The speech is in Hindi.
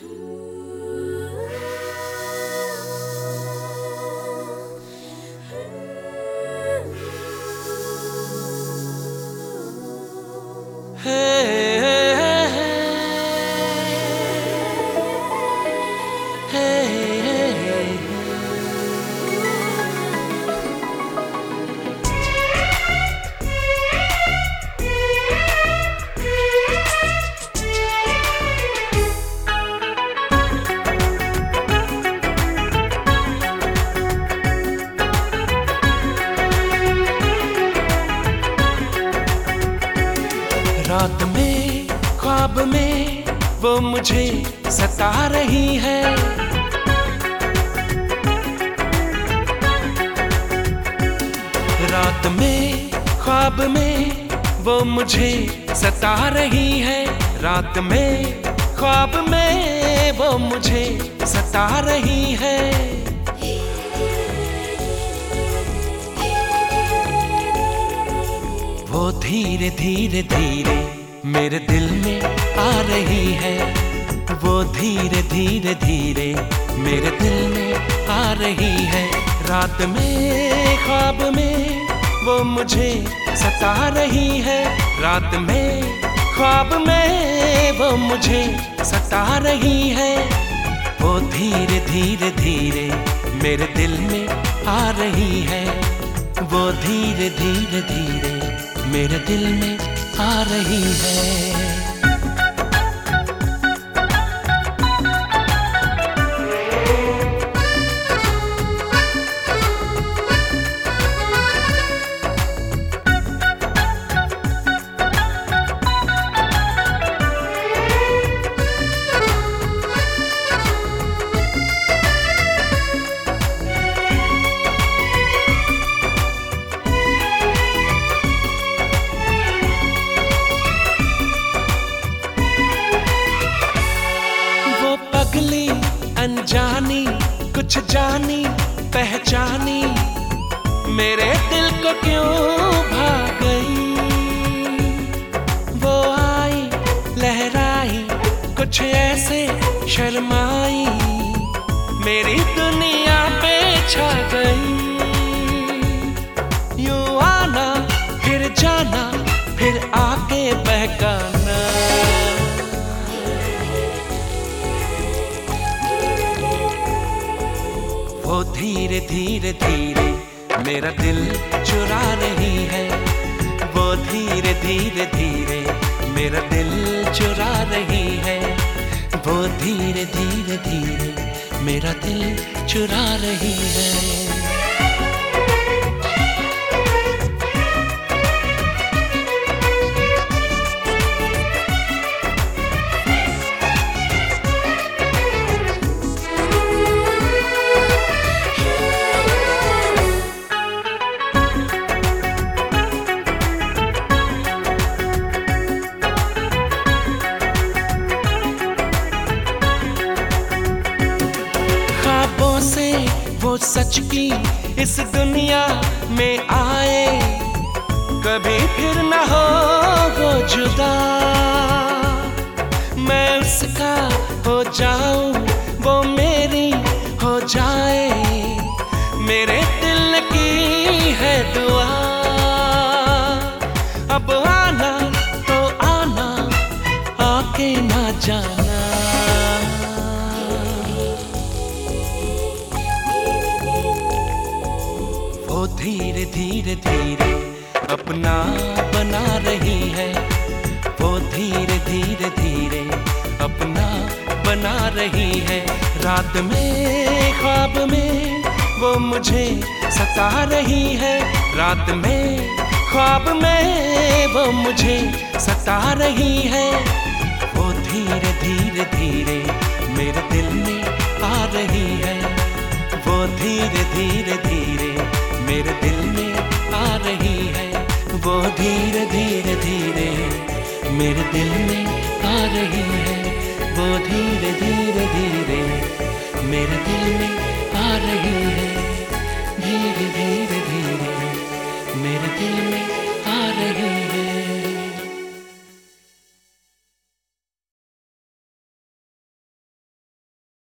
Ooh. रात में, ख्वाब में, वो मुझे सता रही है। रात में, ख्वाब में, वो मुझे सता रही है। रात में, ख्वाब में, वो मुझे सता रही है। धीरे धीरे धीरे मेरे दिल में आ रही है। वो धीरे धीरे धीरे मेरे दिल में आ रही है। रात में, ख्वाब में वो मुझे सता रही है। रात में, ख्वाब में वो मुझे सता रही है। वो धीरे धीरे धीरे मेरे दिल में आ रही है। वो धीरे धीरे धीरे मेरे दिल में आ रही है। कुछ जानी, पहचानी, मेरे दिल को क्यों भाग गई? वो आई, लहराई, कुछ ऐसे शर्माई, मेरी दुनिया पे छा गई। यूँ आना, फिर जाना, फिर आके बहकाना। वो धीरे धीरे धीरे, मेरा दिल चुरा रही है। वो धीरे धीरे धीरे, मेरा दिल चुरा रही है। वो धीरे धीरे धीरे, मेरा दिल चुरा रही है। सच की इस दुनिया में आए। कभी फिर न हो वो जुदा। मैं उसका हो जाऊँ, वो मेरी हो जाए। मेरे दिल की है दुआ। अब आना तो आना, आके ना जाना। धीरे धीरे धीरे अपना बना रही है। वो धीरे धीरे धीरे अपना बना रही है। रात में, ख्वाब में वो मुझे सता रही है। रात में, ख्वाब में वो मुझे सता रही है। वो धीरे धीरे धीरे मेरे दिल में आ रही है। वो धीरे धीरे धीरे मेरे दिल में आ रही है। वो धीरे धीरे धीरे मेरे दिल में आ रही है। वो धीरे धीरे धीरे मेरे दिल में आ रही है। धीरे धीरे